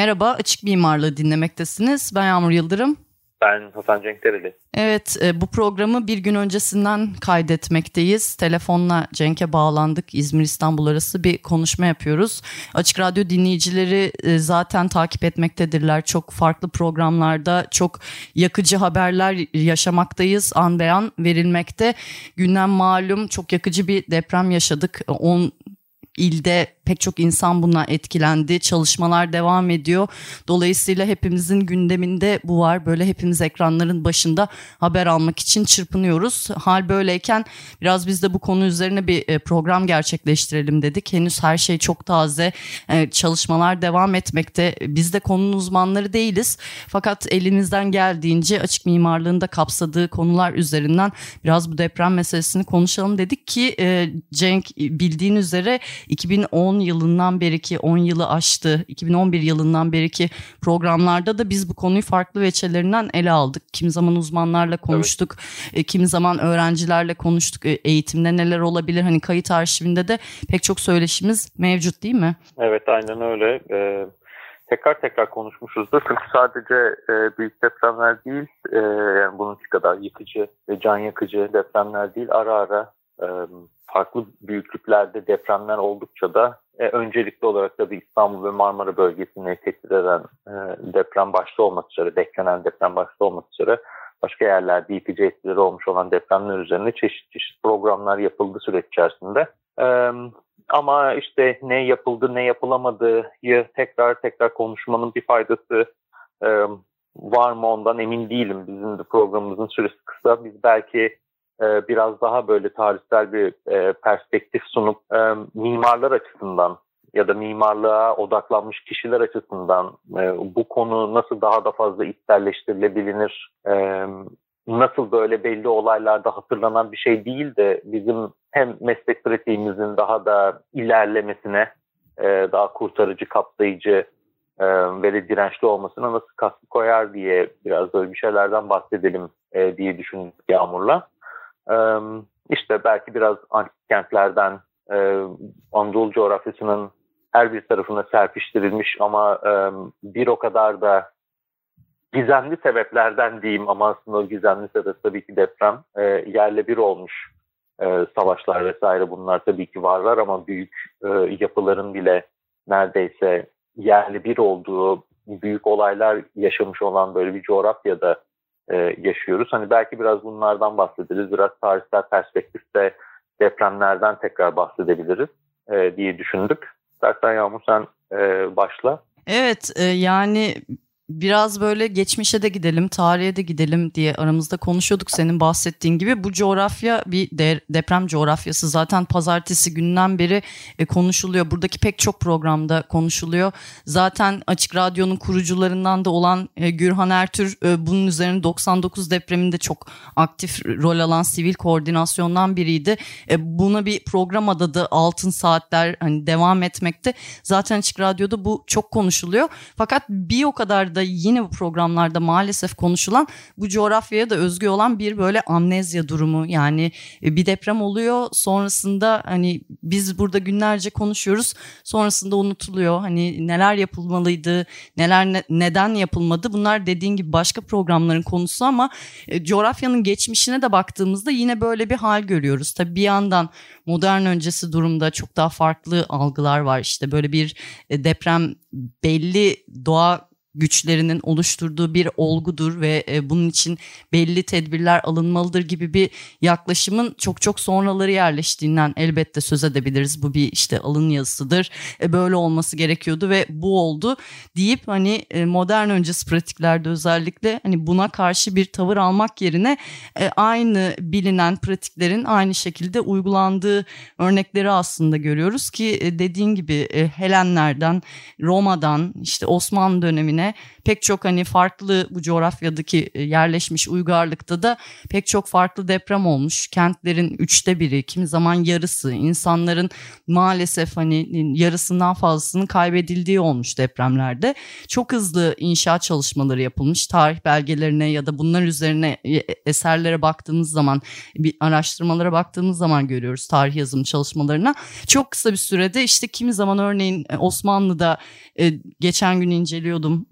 Merhaba, Açık Mimarlığı dinlemektesiniz. Ben Yağmur Yıldırım. Ben Hasan Cenk Dereli. Evet, e, bu programı bir gün öncesinden kaydetmekteyiz. Telefonla Cenk'e bağlandık. İzmir-İstanbul arası bir konuşma yapıyoruz. Açık Radyo dinleyicileri e, zaten takip etmektedirler. Çok farklı programlarda çok yakıcı haberler yaşamaktayız. An beyan verilmekte. Gündem malum çok yakıcı bir deprem yaşadık. 10 ilde pek çok insan buna etkilendi. Çalışmalar devam ediyor. Dolayısıyla hepimizin gündeminde bu var. Böyle hepimiz ekranların başında haber almak için çırpınıyoruz. Hal böyleyken biraz biz de bu konu üzerine bir e, program gerçekleştirelim dedik. Henüz her şey çok taze. E, çalışmalar devam etmekte. Biz de konunun uzmanları değiliz. Fakat elimizden geldiğince açık mimarlığında kapsadığı konular üzerinden biraz bu deprem meselesini konuşalım dedik ki e, Cenk bildiğin üzere 2010 yılından beri ki 10 yılı aştı. 2011 yılından beri ki programlarda da biz bu konuyu farklı veçelerinden ele aldık. Kimi zaman uzmanlarla konuştuk, evet. kimi zaman öğrencilerle konuştuk. E, eğitimde neler olabilir? Hani kayıt arşivinde de pek çok söyleşimiz mevcut değil mi? Evet aynen öyle. Ee, tekrar tekrar konuşmuşuzdur. Çünkü sadece e, büyük depremler değil, e, yani bununki kadar yıkıcı ve can yakıcı depremler değil, ara ara e, farklı büyüklüklerde depremler oldukça da e, öncelikli olarak da İstanbul ve Marmara bölgesini tehdit eden e, deprem başta olmak üzere, beklenen deprem başta olmak üzere başka yerlerde yıkıcı etkileri olmuş olan depremler üzerine çeşit çeşit programlar yapıldı süreç içerisinde. E, ama işte ne yapıldı ne yapılamadığı tekrar tekrar konuşmanın bir faydası e, var mı ondan emin değilim. Bizim de programımızın süresi kısa. Biz belki e, biraz daha böyle tarihsel bir e, perspektif sunup e, mimarlar açısından ya da mimarlığa odaklanmış kişiler açısından bu konu nasıl daha da fazla içselleştirilebilir, nasıl böyle belli olaylarda hatırlanan bir şey değil de bizim hem meslek pratiğimizin daha da ilerlemesine, daha kurtarıcı, kapsayıcı ve de dirençli olmasına nasıl katkı koyar diye biraz böyle bir şeylerden bahsedelim diye düşündük Yağmur'la. İşte belki biraz antik kentlerden Anadolu coğrafyasının her bir tarafına serpiştirilmiş ama bir o kadar da gizemli sebeplerden diyeyim ama aslında o gizemli sebep tabii ki deprem. Yerle bir olmuş savaşlar vesaire bunlar tabii ki varlar ama büyük yapıların bile neredeyse yerli bir olduğu büyük olaylar yaşamış olan böyle bir coğrafyada e, yaşıyoruz. Hani belki biraz bunlardan bahsederiz. Biraz tarihsel perspektifte depremlerden tekrar bahsedebiliriz e, diye düşündük. İstersen Yağmur sen e, başla. Evet e, yani biraz böyle geçmişe de gidelim, tarihe de gidelim diye aramızda konuşuyorduk senin bahsettiğin gibi. Bu coğrafya bir de, deprem coğrafyası. Zaten pazartesi günden beri e, konuşuluyor. Buradaki pek çok programda konuşuluyor. Zaten Açık Radyo'nun kurucularından da olan e, Gürhan Ertür e, bunun üzerine 99 depreminde çok aktif rol alan sivil koordinasyondan biriydi. E, buna bir program adadı Altın Saatler hani devam etmekte. Zaten Açık Radyo'da bu çok konuşuluyor. Fakat bir o kadar da da yine bu programlarda maalesef konuşulan bu coğrafyaya da özgü olan bir böyle amnezya durumu. Yani e, bir deprem oluyor sonrasında hani biz burada günlerce konuşuyoruz sonrasında unutuluyor. Hani neler yapılmalıydı, neler ne, neden yapılmadı bunlar dediğin gibi başka programların konusu ama e, coğrafyanın geçmişine de baktığımızda yine böyle bir hal görüyoruz. Tabii bir yandan modern öncesi durumda çok daha farklı algılar var işte böyle bir e, deprem belli doğa güçlerinin oluşturduğu bir olgudur ve e, bunun için belli tedbirler alınmalıdır gibi bir yaklaşımın çok çok sonraları yerleştiğinden elbette söz edebiliriz. Bu bir işte alın yazısıdır. E, böyle olması gerekiyordu ve bu oldu deyip hani e, modern öncesi pratiklerde özellikle hani buna karşı bir tavır almak yerine e, aynı bilinen pratiklerin aynı şekilde uygulandığı örnekleri aslında görüyoruz ki e, dediğin gibi e, Helenlerden, Roma'dan işte Osmanlı dönemine pek çok hani farklı bu coğrafyadaki e, yerleşmiş uygarlıkta da pek çok farklı deprem olmuş. Kentlerin üçte biri, kimi zaman yarısı, insanların maalesef hani yarısından fazlasının kaybedildiği olmuş depremlerde. Çok hızlı inşaat çalışmaları yapılmış. Tarih belgelerine ya da bunlar üzerine e, eserlere baktığımız zaman, bir araştırmalara baktığımız zaman görüyoruz tarih yazım çalışmalarına. Çok kısa bir sürede işte kimi zaman örneğin e, Osmanlı'da geçen gün inceliyordum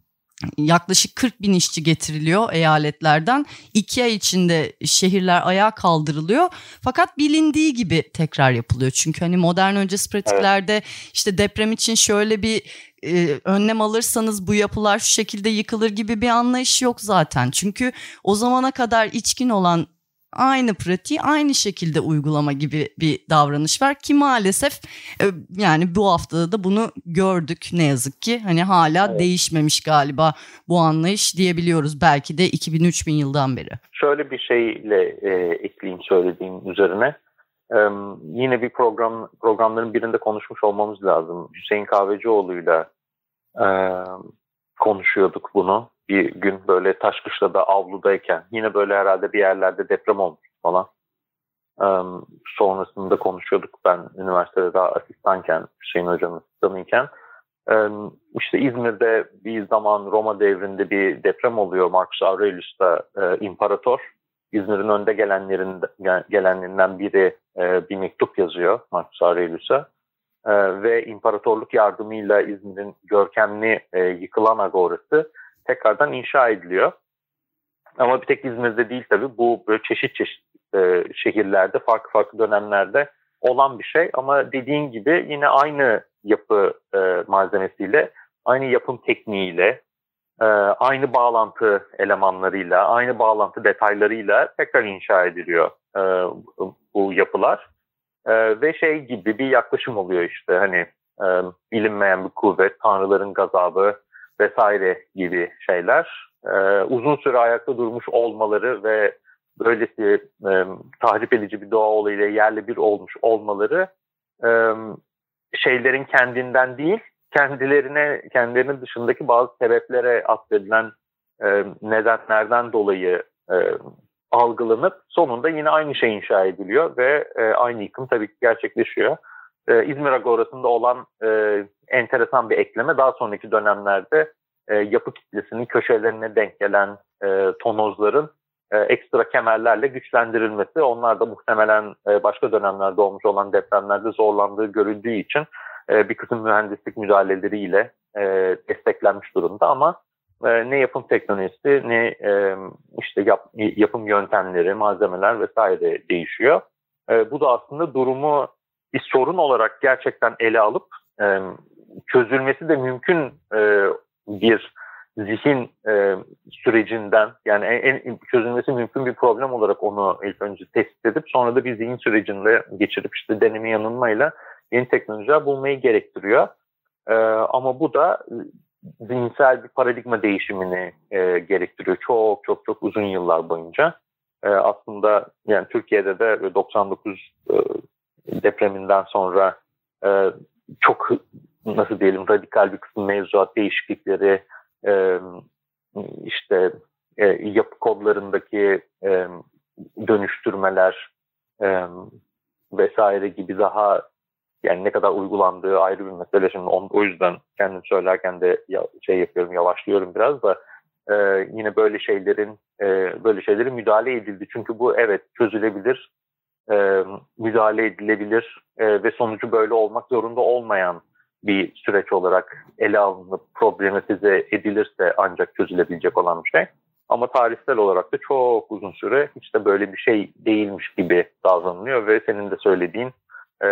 yaklaşık 40 bin işçi getiriliyor eyaletlerden. İki ay içinde şehirler ayağa kaldırılıyor. Fakat bilindiği gibi tekrar yapılıyor. Çünkü hani modern öncesi pratiklerde evet. işte deprem için şöyle bir e, önlem alırsanız bu yapılar şu şekilde yıkılır gibi bir anlayış yok zaten. Çünkü o zamana kadar içkin olan aynı pratiği aynı şekilde uygulama gibi bir davranış var ki maalesef e, yani bu haftada da bunu gördük ne yazık ki hani hala evet. değişmemiş galiba bu anlayış diyebiliyoruz belki de 2000-3000 yıldan beri. Şöyle bir şeyle e, ekleyeyim söylediğim üzerine e, yine bir program programların birinde konuşmuş olmamız lazım Hüseyin Kahvecioğlu'yla e, konuşuyorduk bunu bir gün böyle Taşkışla'da avludayken yine böyle herhalde bir yerlerde deprem olmuş falan. Um, sonrasında konuşuyorduk ben üniversitede daha asistanken, Hüseyin Hoca'nın asistanıyken. Um, işte İzmir'de bir zaman Roma devrinde bir deprem oluyor. Marcus Aurelius'ta e, imparator. İzmir'in önde gelenlerin, gelenlerinden biri e, bir mektup yazıyor Marcus Aurelius'a. E, ve imparatorluk yardımıyla İzmir'in görkemli e, yıkılan agorası tekrardan inşa ediliyor. Ama bir tek İzmir'de değil tabii. Bu böyle çeşit çeşit e, şehirlerde farklı farklı dönemlerde olan bir şey. Ama dediğin gibi yine aynı yapı e, malzemesiyle, aynı yapım tekniğiyle, e, aynı bağlantı elemanlarıyla, aynı bağlantı detaylarıyla tekrar inşa ediliyor e, bu yapılar. E, ve şey gibi bir yaklaşım oluyor işte hani e, bilinmeyen bir kuvvet, tanrıların gazabı vesaire gibi şeyler. E, uzun süre ayakta durmuş olmaları ve böylesi e, tahrip edici bir doğa olayıyla yerli bir olmuş olmaları e, şeylerin kendinden değil, kendilerine kendilerinin dışındaki bazı sebeplere atfedilen e, nedenlerden dolayı e, algılanıp sonunda yine aynı şey inşa ediliyor ve e, aynı yıkım tabii ki gerçekleşiyor. E, İzmir Agorası'nda olan e, enteresan bir ekleme daha sonraki dönemlerde e, yapı kitlesinin köşelerine denk gelen e, tonozların e, ekstra kemerlerle güçlendirilmesi. Onlar da muhtemelen e, başka dönemlerde olmuş olan depremlerde zorlandığı görüldüğü için e, bir kısım mühendislik müdahaleleriyle e, desteklenmiş durumda ama e, ne yapım teknolojisi ne e, işte yap, yapım yöntemleri, malzemeler vesaire değişiyor. E, bu da aslında durumu bir sorun olarak gerçekten ele alıp e, çözülmesi de mümkün e, bir zihin e, sürecinden yani en, en çözülmesi mümkün bir problem olarak onu ilk önce tespit edip sonra da bir zihin sürecinde geçirip işte deneme yanılmayla yeni teknolojiler bulmayı gerektiriyor. E, ama bu da zihinsel bir paradigma değişimini e, gerektiriyor çok çok çok uzun yıllar boyunca. E, aslında yani Türkiye'de de 99 e, depreminden sonra e, çok nasıl diyelim radikal bir kısım mevzuat değişiklikleri e, işte e, yapı kodlarındaki e, dönüştürmeler e, vesaire gibi daha yani ne kadar uygulandığı ayrı bir mesele. Şimdi on, o yüzden kendim söylerken de ya, şey yapıyorum, yavaşlıyorum biraz da e, yine böyle şeylerin e, böyle şeylerin müdahale edildi. Çünkü bu evet çözülebilir, e, müdahale edilebilir e, ve sonucu böyle olmak zorunda olmayan bir süreç olarak ele alınıp problematize edilirse ancak çözülebilecek olan bir şey. Ama tarihsel olarak da çok uzun süre hiç de böyle bir şey değilmiş gibi davranılıyor ve senin de söylediğin e,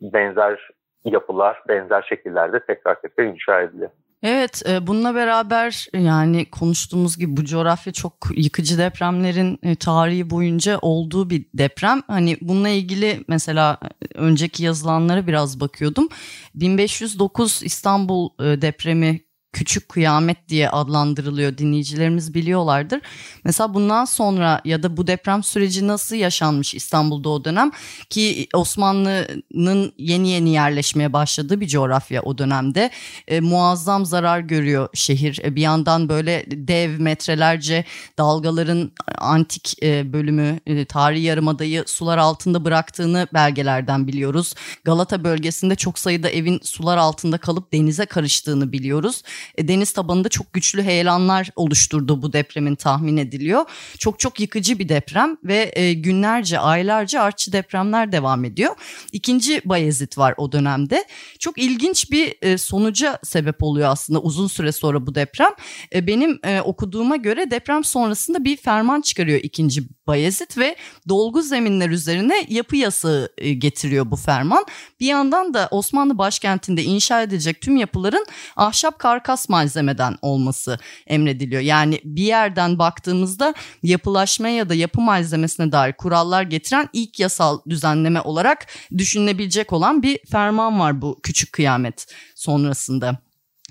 benzer yapılar, benzer şekillerde tekrar tekrar inşa ediliyor. Evet e, bununla beraber yani konuştuğumuz gibi bu coğrafya çok yıkıcı depremlerin e, tarihi boyunca olduğu bir deprem. Hani bununla ilgili mesela e, önceki yazılanlara biraz bakıyordum. 1509 İstanbul depremi küçük kıyamet diye adlandırılıyor dinleyicilerimiz biliyorlardır. Mesela bundan sonra ya da bu deprem süreci nasıl yaşanmış İstanbul'da o dönem ki Osmanlı'nın yeni yeni yerleşmeye başladığı bir coğrafya o dönemde e, muazzam zarar görüyor şehir. E, bir yandan böyle dev metrelerce dalgaların antik e, bölümü e, tarihi yarımadayı sular altında bıraktığını belgelerden biliyoruz. Galata bölgesinde çok sayıda evin sular altında kalıp denize karıştığını biliyoruz. E, deniz tabanında çok güçlü heyelanlar oluşturduğu bu depremin tahmin ediliyor. Çok çok yıkıcı bir deprem ve e, günlerce, aylarca artçı depremler devam ediyor. İkinci Bayezid var o dönemde. Çok ilginç bir e, sonuca sebep oluyor aslında uzun süre sonra bu deprem. Benim okuduğuma göre deprem sonrasında bir ferman çıkarıyor ikinci Bayezid ve dolgu zeminler üzerine yapı yasağı getiriyor bu ferman. Bir yandan da Osmanlı başkentinde inşa edilecek tüm yapıların ahşap karkas malzemeden olması emrediliyor. Yani bir yerden baktığımızda yapılaşma ya da yapı malzemesine dair kurallar getiren ilk yasal düzenleme olarak düşünülebilecek olan bir ferman var bu küçük kıyamet sonrasında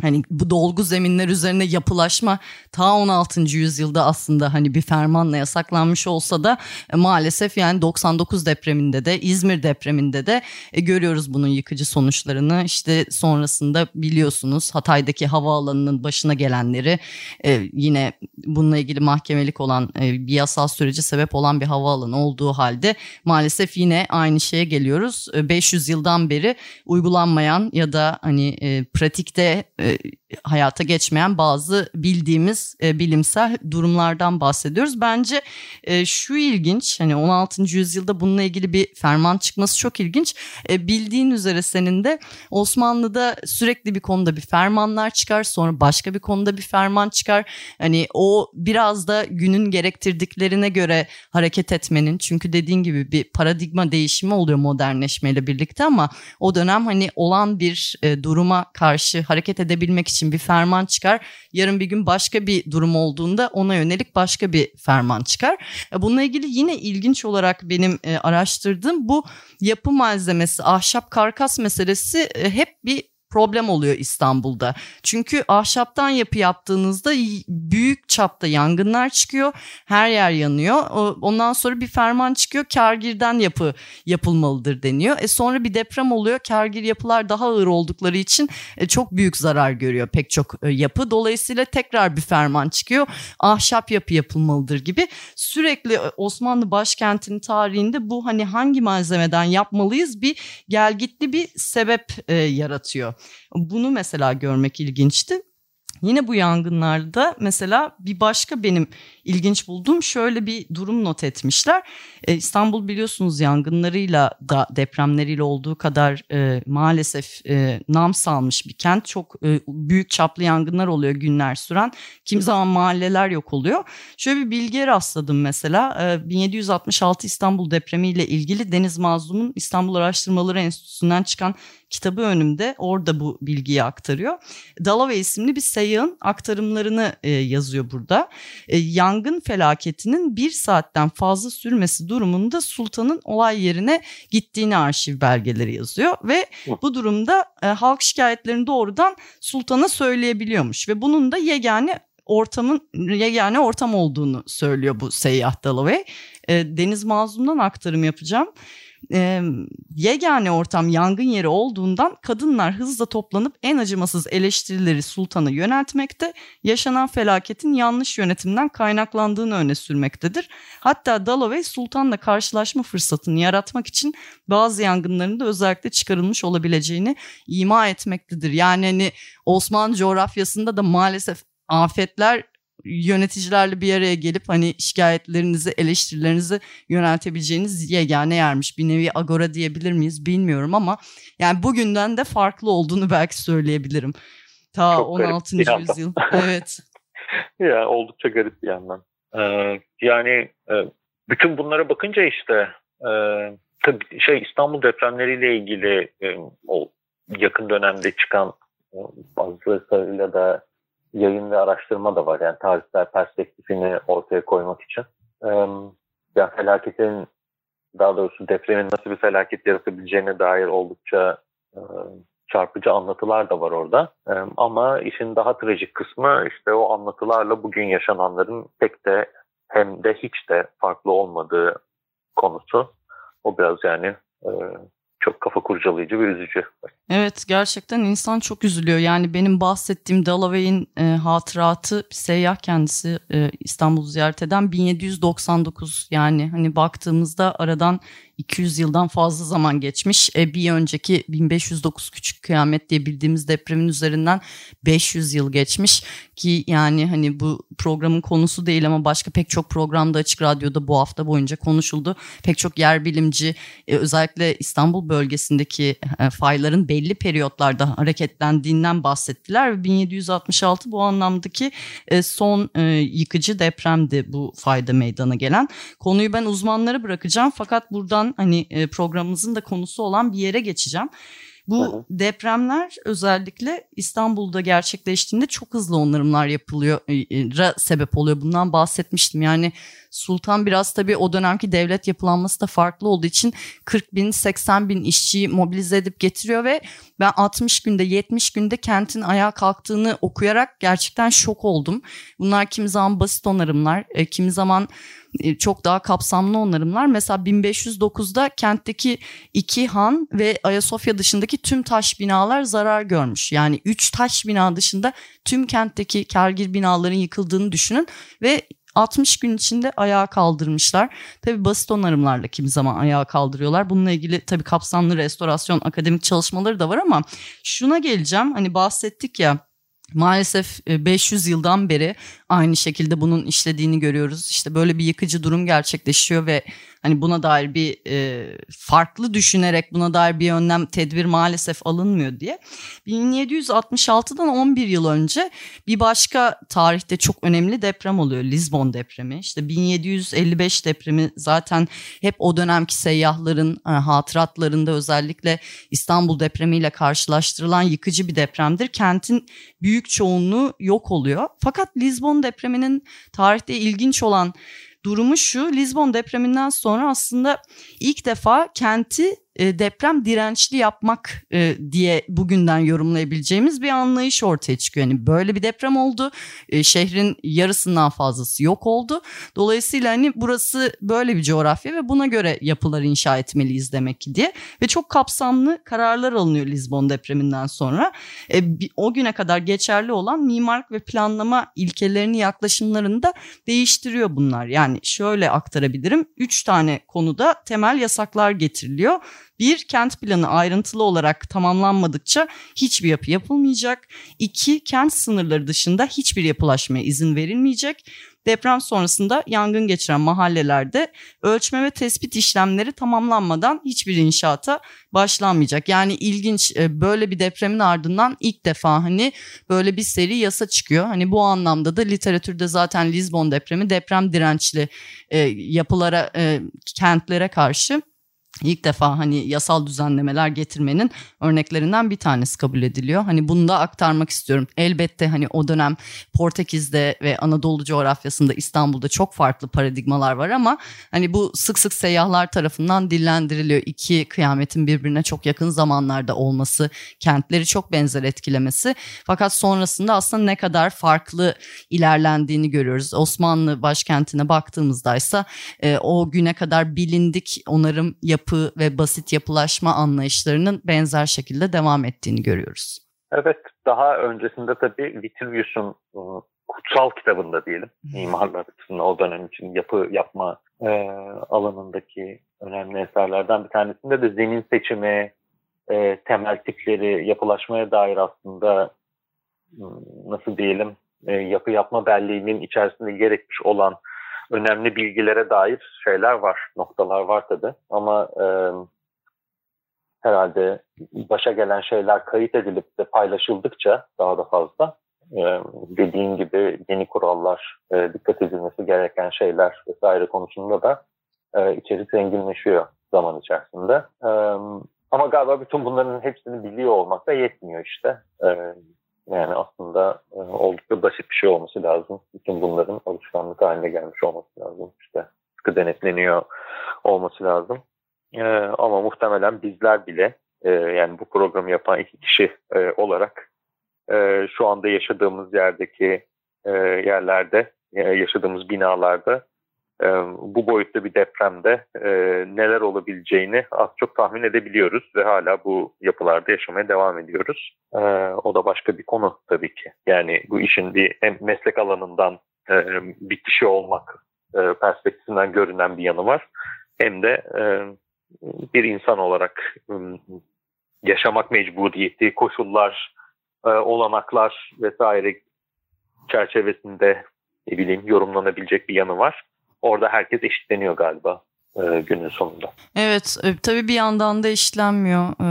hani bu dolgu zeminler üzerine yapılaşma ta 16. yüzyılda aslında hani bir fermanla yasaklanmış olsa da e, maalesef yani 99 depreminde de İzmir depreminde de e, görüyoruz bunun yıkıcı sonuçlarını. İşte sonrasında biliyorsunuz Hatay'daki havaalanının başına gelenleri e, yine bununla ilgili mahkemelik olan bir yasal süreci sebep olan bir havaalanı olduğu halde maalesef yine aynı şeye geliyoruz. E, 500 yıldan beri uygulanmayan ya da hani pratikte e, uh, hayata geçmeyen bazı bildiğimiz e, bilimsel durumlardan bahsediyoruz. Bence e, şu ilginç hani 16. yüzyılda bununla ilgili bir ferman çıkması çok ilginç. E, bildiğin üzere senin de Osmanlı'da sürekli bir konuda bir fermanlar çıkar sonra başka bir konuda bir ferman çıkar. Hani o biraz da günün gerektirdiklerine göre hareket etmenin çünkü dediğin gibi bir paradigma değişimi oluyor modernleşmeyle birlikte ama o dönem hani olan bir e, duruma karşı hareket edebilmek için için bir ferman çıkar. Yarın bir gün başka bir durum olduğunda ona yönelik başka bir ferman çıkar. E, bununla ilgili yine ilginç olarak benim e, araştırdığım bu yapı malzemesi, ahşap karkas meselesi e, hep bir problem oluyor İstanbul'da. Çünkü ahşaptan yapı yaptığınızda büyük çapta yangınlar çıkıyor. Her yer yanıyor. Ondan sonra bir ferman çıkıyor. Kargirden yapı yapılmalıdır deniyor. E sonra bir deprem oluyor. Kargir yapılar daha ağır oldukları için e, çok büyük zarar görüyor pek çok e, yapı. Dolayısıyla tekrar bir ferman çıkıyor. Ahşap yapı yapılmalıdır gibi. Sürekli e, Osmanlı başkentinin tarihinde bu hani hangi malzemeden yapmalıyız bir gelgitli bir sebep yaratıyor. Bunu mesela görmek ilginçti. Yine bu yangınlarda mesela bir başka benim ilginç bulduğum şöyle bir durum not etmişler. Ee, İstanbul biliyorsunuz yangınlarıyla da depremleriyle olduğu kadar e, maalesef e, nam salmış bir kent. Çok e, büyük çaplı yangınlar oluyor günler süren. Kim zaman mahalleler yok oluyor. Şöyle bir bilgiye rastladım mesela. E, 1766 İstanbul depremiyle ilgili Deniz Mazlum'un İstanbul Araştırmaları Enstitüsü'nden çıkan kitabı önümde. Orada bu bilgiyi aktarıyor. Dalave isimli bir seyyahın aktarımlarını e, yazıyor burada. E, yangın felaketinin bir saatten fazla sürmesi durumunda sultanın olay yerine gittiğini arşiv belgeleri yazıyor. Ve bu durumda e, halk şikayetlerini doğrudan sultana söyleyebiliyormuş. Ve bunun da yegane ortamın yegane ortam olduğunu söylüyor bu seyyah Dalloway. E, Deniz Mazlum'dan aktarım yapacağım e, yegane ortam yangın yeri olduğundan kadınlar hızla toplanıp en acımasız eleştirileri sultana yöneltmekte, yaşanan felaketin yanlış yönetimden kaynaklandığını öne sürmektedir. Hatta Dalloway sultanla karşılaşma fırsatını yaratmak için bazı yangınların da özellikle çıkarılmış olabileceğini ima etmektedir. Yani hani Osmanlı coğrafyasında da maalesef afetler yöneticilerle bir araya gelip hani şikayetlerinizi, eleştirilerinizi yöneltebileceğiniz yegane yermiş. Bir nevi agora diyebilir miyiz bilmiyorum ama yani bugünden de farklı olduğunu belki söyleyebilirim. Ta Çok 16. yüzyıl. evet. ya oldukça garip bir yandan. Ee, yani e, bütün bunlara bakınca işte e, tabii şey İstanbul depremleriyle ilgili e, o yakın dönemde çıkan fazla sayıyla da yayın ve araştırma da var. Yani tarihsel perspektifini ortaya koymak için. E, ya felaketin daha doğrusu depremin nasıl bir felaket yaratabileceğine dair oldukça e, çarpıcı anlatılar da var orada. Ama işin daha trajik kısmı işte o anlatılarla bugün yaşananların pek de hem de hiç de farklı olmadığı konusu. O biraz yani e, çok kafa kurcalayıcı ve üzücü. Evet gerçekten insan çok üzülüyor. Yani benim bahsettiğim Dalloway'in e, hatıratı seyyah kendisi e, İstanbul ziyaret eden 1799 yani hani baktığımızda aradan 200 yıldan fazla zaman geçmiş. E, bir önceki 1509 küçük kıyamet diye bildiğimiz depremin üzerinden 500 yıl geçmiş ki yani hani bu programın konusu değil ama başka pek çok programda Açık Radyo'da bu hafta boyunca konuşuldu. Pek çok yer bilimci e, özellikle İstanbul bölgesindeki e, fayların belli periyotlarda hareketlendiğinden bahsettiler ve 1766 bu anlamdaki son yıkıcı depremdi bu fayda meydana gelen. Konuyu ben uzmanlara bırakacağım fakat buradan hani e, programımızın da konusu olan bir yere geçeceğim. Bu hı hı. depremler özellikle İstanbul'da gerçekleştiğinde çok hızlı onarımlar yapılıyor e, e, sebep oluyor. Bundan bahsetmiştim. Yani Sultan biraz tabii o dönemki devlet yapılanması da farklı olduğu için 40 bin 80 bin işçiyi mobilize edip getiriyor ve ben 60 günde 70 günde kentin ayağa kalktığını okuyarak gerçekten şok oldum. Bunlar kimi zaman basit onarımlar, kimi zaman e, çok daha kapsamlı onarımlar. Mesela 1509'da kentteki iki han ve Ayasofya dışındaki tüm taş binalar zarar görmüş. Yani üç taş bina dışında tüm kentteki kergir binaların yıkıldığını düşünün ve 60 gün içinde ayağa kaldırmışlar. Tabi basit onarımlarla kimi zaman ayağa kaldırıyorlar. Bununla ilgili tabi kapsamlı restorasyon akademik çalışmaları da var ama şuna geleceğim. Hani bahsettik ya Maalesef 500 e, yıldan beri aynı şekilde bunun işlediğini görüyoruz. İşte böyle bir yıkıcı durum gerçekleşiyor ve hani buna dair bir e, farklı düşünerek buna dair bir önlem tedbir maalesef alınmıyor diye. 1766'dan 11 yıl önce bir başka tarihte çok önemli deprem oluyor. Lisbon depremi. İşte 1755 depremi zaten hep o dönemki seyyahların e, hatıratlarında özellikle İstanbul depremiyle karşılaştırılan yıkıcı bir depremdir. Kentin büyük çoğunluğu yok oluyor. Fakat Lisbon depreminin tarihte ilginç olan durumu şu. Lisbon depreminden sonra aslında ilk defa kenti e, deprem dirençli yapmak e, diye bugünden yorumlayabileceğimiz bir anlayış ortaya çıkıyor. Yani böyle bir deprem oldu. E, şehrin yarısından fazlası yok oldu. Dolayısıyla hani burası böyle bir coğrafya ve buna göre yapılar inşa etmeliyiz demek ki diye. Ve çok kapsamlı kararlar alınıyor Lisbon depreminden sonra. o güne kadar geçerli olan mimarlık ve planlama ilkelerini yaklaşımlarını da değiştiriyor bunlar. Yani şöyle aktarabilirim. Üç tane konuda temel yasaklar getiriliyor bir, kent planı ayrıntılı olarak tamamlanmadıkça hiçbir yapı yapılmayacak. İki, kent sınırları dışında hiçbir yapılaşmaya izin verilmeyecek. Deprem sonrasında yangın geçiren mahallelerde ölçme ve tespit işlemleri tamamlanmadan hiçbir inşaata başlanmayacak. Yani ilginç e, böyle bir depremin ardından ilk defa hani böyle bir seri yasa çıkıyor. Hani bu anlamda da literatürde zaten Lisbon depremi deprem dirençli e, yapılara, e, kentlere karşı ilk defa hani yasal düzenlemeler getirmenin örneklerinden bir tanesi kabul ediliyor. Hani bunu da aktarmak istiyorum. Elbette hani o dönem Portekiz'de ve Anadolu coğrafyasında İstanbul'da çok farklı paradigmalar var ama hani bu sık sık seyyahlar tarafından dillendiriliyor. İki kıyametin birbirine çok yakın zamanlarda olması, kentleri çok benzer etkilemesi. Fakat sonrasında aslında ne kadar farklı ilerlendiğini görüyoruz. Osmanlı başkentine baktığımızda ise o güne kadar bilindik onarım yapı yapı ve basit yapılaşma anlayışlarının benzer şekilde devam ettiğini görüyoruz. Evet, daha öncesinde tabii Vitruvius'un e, kutsal kitabında diyelim mimarlar açısından o dönem için yapı yapma e, alanındaki önemli eserlerden bir tanesinde de zemin seçimi, e, temel tipleri, yapılaşmaya dair aslında nasıl diyelim e, yapı yapma belleğinin içerisinde gerekmiş olan önemli bilgilere dair şeyler var, noktalar var tabi. Ama e, herhalde başa gelen şeyler kayıt edilip de paylaşıldıkça daha da fazla e, dediğin gibi yeni kurallar, e, dikkat edilmesi gereken şeyler vesaire konusunda da e, içerik zenginleşiyor zaman içerisinde. E, ama galiba bütün bunların hepsini biliyor olmak da yetmiyor işte. E, Yani aslında e, oldukça basit bir şey olması lazım. Bütün bunların alışkanlık haline gelmiş olması lazım. İşte sıkı denetleniyor olması lazım. E, ama muhtemelen bizler bile e, yani bu programı yapan iki kişi e, olarak e, şu anda yaşadığımız yerdeki e, yerlerde, e, yaşadığımız binalarda e, bu boyutta bir depremde e, neler olabileceğini az çok tahmin edebiliyoruz ve hala bu yapılarda yaşamaya devam ediyoruz. E, o da başka bir konu tabii ki. Yani bu işin bir hem meslek alanından e, bir kişi olmak e, perspektifinden görünen bir yanı var. Hem de e, bir insan olarak e, yaşamak mecburiyeti, koşullar, e, olanaklar vesaire çerçevesinde ne bileyim yorumlanabilecek bir yanı var. Orada herkes eşitleniyor galiba e, günün sonunda. Evet e, tabii bir yandan da eşitlenmiyor. E,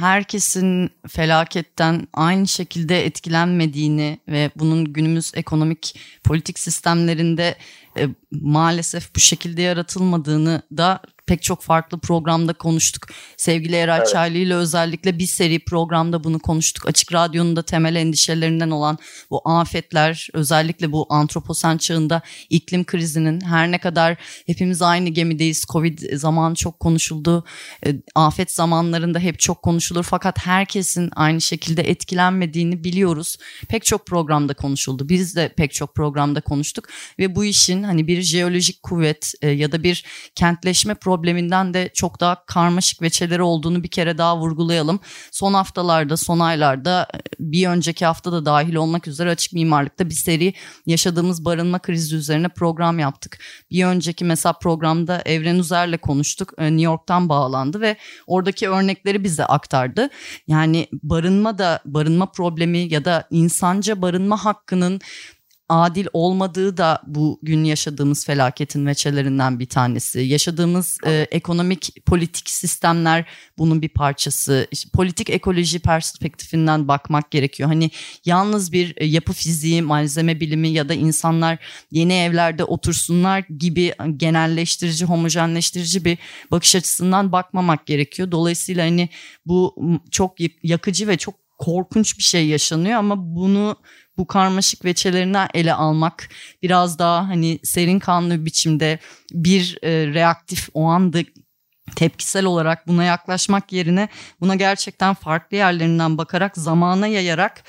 herkesin felaketten aynı şekilde etkilenmediğini ve bunun günümüz ekonomik politik sistemlerinde maalesef bu şekilde yaratılmadığını da pek çok farklı programda konuştuk. Sevgili Eray evet. Çaylı ile özellikle bir seri programda bunu konuştuk. Açık Radyo'nun da temel endişelerinden olan bu afetler özellikle bu antroposen çağında iklim krizinin her ne kadar hepimiz aynı gemideyiz. Covid zaman çok konuşuldu. E, afet zamanlarında hep çok konuşulur fakat herkesin aynı şekilde etkilenmediğini biliyoruz. Pek çok programda konuşuldu. Biz de pek çok programda konuştuk ve bu işin hani bir jeolojik kuvvet e, ya da bir kentleşme probleminden de çok daha karmaşık veçeleri olduğunu bir kere daha vurgulayalım. Son haftalarda, son aylarda e, bir önceki hafta da dahil olmak üzere açık mimarlıkta bir seri yaşadığımız barınma krizi üzerine program yaptık. Bir önceki mesela programda Evren Uzer'le konuştuk. E, New York'tan bağlandı ve oradaki örnekleri bize aktardı. Yani barınma da barınma problemi ya da insanca barınma hakkının adil olmadığı da bu gün yaşadığımız felaketin veçelerinden bir tanesi. Yaşadığımız e, ekonomik politik sistemler bunun bir parçası. İşte, politik ekoloji perspektifinden bakmak gerekiyor. Hani yalnız bir e, yapı fiziği, malzeme bilimi ya da insanlar yeni evlerde otursunlar gibi genelleştirici, homojenleştirici bir bakış açısından bakmamak gerekiyor. Dolayısıyla hani bu çok yakıcı ve çok korkunç bir şey yaşanıyor ama bunu bu karmaşık veçelerinden ele almak biraz daha hani serin kanlı bir biçimde bir e, reaktif o anda tepkisel olarak buna yaklaşmak yerine buna gerçekten farklı yerlerinden bakarak zamana yayarak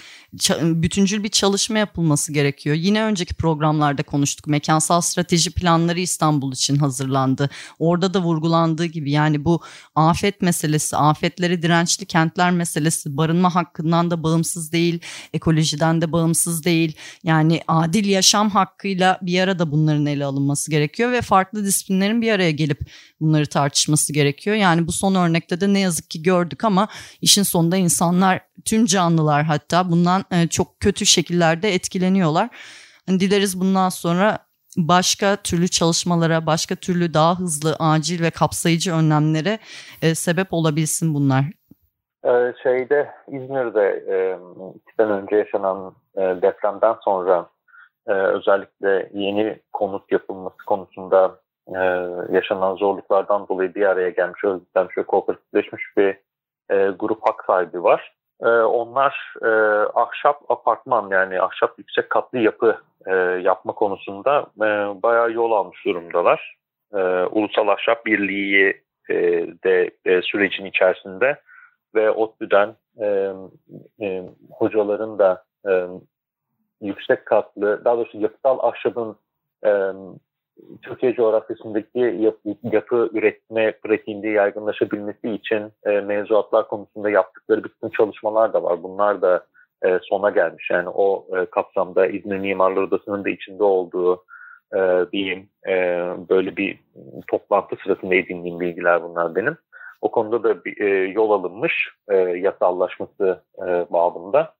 bütüncül bir çalışma yapılması gerekiyor. Yine önceki programlarda konuştuk. Mekansal strateji planları İstanbul için hazırlandı. Orada da vurgulandığı gibi yani bu afet meselesi, afetlere dirençli kentler meselesi barınma hakkından da bağımsız değil, ekolojiden de bağımsız değil. Yani adil yaşam hakkıyla bir arada bunların ele alınması gerekiyor ve farklı disiplinlerin bir araya gelip bunları tartışması gerekiyor. Yani bu son örnekte de ne yazık ki gördük ama işin sonunda insanlar tüm canlılar hatta bundan e, çok kötü şekillerde etkileniyorlar. Hani dileriz bundan sonra başka türlü çalışmalara, başka türlü daha hızlı, acil ve kapsayıcı önlemlere e, sebep olabilsin bunlar. Ee, şeyde İzmir'de e, ikiden önce yaşanan e, depremden sonra e, özellikle yeni konut yapılması konusunda e, yaşanan zorluklardan dolayı bir araya gelmiş, özlenmiş ve kooperatifleşmiş bir e, grup hak sahibi var. E, onlar e, ahşap apartman yani ahşap yüksek katlı yapı e, yapma konusunda e, bayağı yol almış durumdalar. E, Ulusal Ahşap Birliği e, de e, sürecin içerisinde ve ODTÜ'den e, e, hocaların da e, yüksek katlı, daha doğrusu yapısal ahşabın e, Türkiye coğrafyasındaki yapı, üretme pratiğinde yaygınlaşabilmesi için e, mevzuatlar konusunda yaptıkları bütün çalışmalar da var. Bunlar da e, sona gelmiş. Yani o e, kapsamda İzmir Mimarlar Odası'nın da içinde olduğu e, diyeyim e, böyle bir toplantı sırasında edindiğim bilgiler bunlar benim. O konuda da bir e, yol alınmış e, yasallaşması e, babında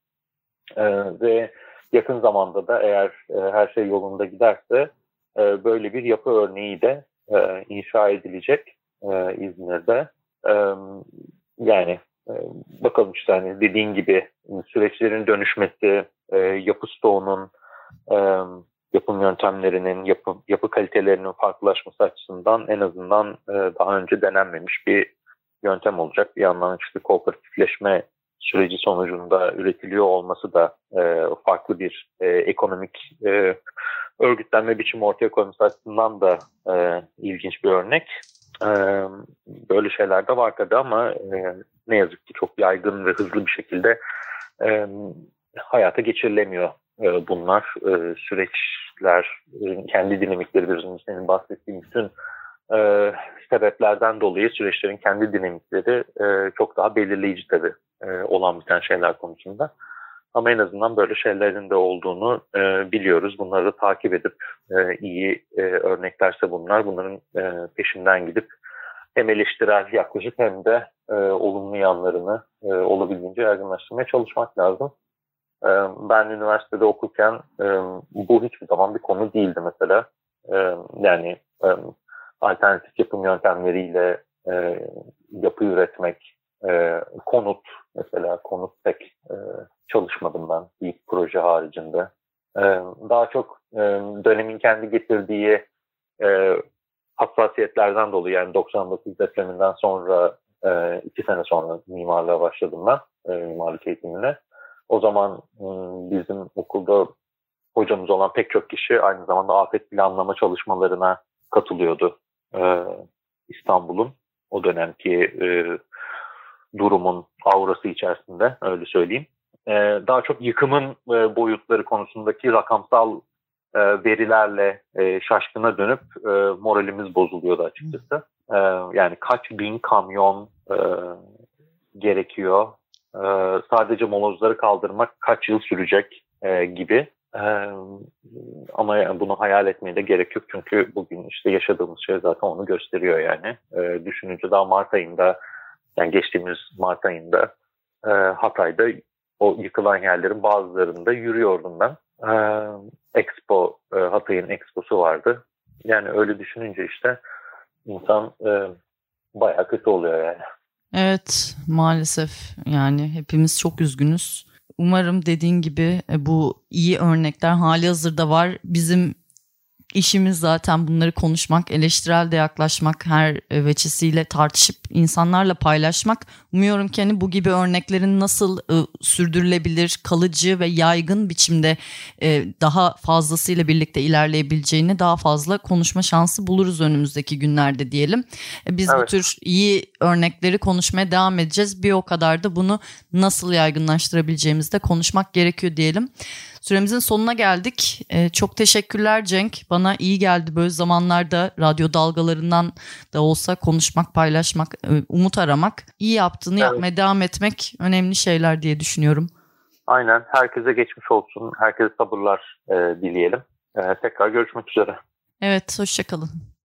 e, ve yakın zamanda da eğer e, her şey yolunda giderse e, böyle bir yapı örneği de e, inşa edilecek e, İzmir'de. E, yani e, bakalım işte hani dediğin gibi süreçlerin dönüşmesi, yapı stoğunun, yapım yöntemlerinin, yapı, yapı kalitelerinin farklılaşması açısından en azından daha önce denenmemiş bir yöntem olacak. Bir yandan işte kooperatifleşme süreci sonucunda üretiliyor olması da e, farklı bir e, ekonomik örgütlenme biçimi ortaya koyması açısından da e, ilginç bir örnek. E, böyle şeyler de var tabii ama e, ne yazık ki çok yaygın ve hızlı bir şekilde e, hayata geçirilemiyor e, bunlar. E, süreçler, e, kendi dinamikleri biraz senin bahsettiğin bütün e, sebeplerden dolayı süreçlerin kendi dinamikleri e, çok daha belirleyici tabii e, olan biten şeyler konusunda. Ama en azından böyle şeylerin de olduğunu e, biliyoruz. Bunları da takip edip e, iyi e, örneklerse bunlar bunların e, peşinden gidip hem eleştirel yaklaşıp hem de e, olumlu yanlarını e, olabildiğince yaygınlaştırmaya çalışmak lazım. E, ben üniversitede okurken e, bu hiçbir zaman bir konu değildi mesela. E, yani e, alternatif yapım yöntemleriyle e, yapı üretmek, e, konut mesela konut pek e, çalışmadım ben bir proje haricinde. E, daha çok e, dönemin kendi getirdiği e, hassasiyetlerden dolayı yani 99 depreminden sonra e, iki sene sonra mimarlığa başladım ben e, mimarlık eğitimine. O zaman e, bizim okulda hocamız olan pek çok kişi aynı zamanda afet planlama çalışmalarına katılıyordu e, İstanbul'un o dönemki e, durumun aurası içerisinde öyle söyleyeyim. E, daha çok yıkımın e, boyutları konusundaki rakamsal e, verilerle e, şaşkına dönüp e, moralimiz bozuluyordu açıkçası. E, yani kaç bin kamyon e, gerekiyor, e, sadece molozları kaldırmak kaç yıl sürecek e, gibi ee, ama bunu hayal etmeye de gerek yok çünkü bugün işte yaşadığımız şey zaten onu gösteriyor yani. Ee, düşününce daha Mart ayında yani geçtiğimiz Mart ayında e, Hatay'da o yıkılan yerlerin bazılarında yürüyordum ben. Ee, Expo, e, Hatay'ın Expo'su vardı. Yani öyle düşününce işte insan e, bayağı kötü oluyor yani. Evet maalesef yani hepimiz çok üzgünüz. Umarım dediğin gibi e, bu iyi örnekler hali hazırda var. Bizim işimiz zaten bunları konuşmak, eleştirel de yaklaşmak, her e, veçesiyle tartışıp insanlarla paylaşmak. Umuyorum ki hani bu gibi örneklerin nasıl e, sürdürülebilir, kalıcı ve yaygın biçimde e, daha fazlasıyla birlikte ilerleyebileceğini daha fazla konuşma şansı buluruz önümüzdeki günlerde diyelim. E, biz evet. bu tür iyi örnekleri konuşmaya devam edeceğiz. Bir o kadar da bunu nasıl yaygınlaştırabileceğimizde konuşmak gerekiyor diyelim. Süremizin sonuna geldik. Ee, çok teşekkürler Cenk. Bana iyi geldi böyle zamanlarda radyo dalgalarından da olsa konuşmak, paylaşmak, e, umut aramak. İyi yaptığını evet. yapmaya devam etmek önemli şeyler diye düşünüyorum. Aynen. Herkese geçmiş olsun. Herkese sabırlar e, dileyelim. E, tekrar görüşmek üzere. Evet, hoşçakalın.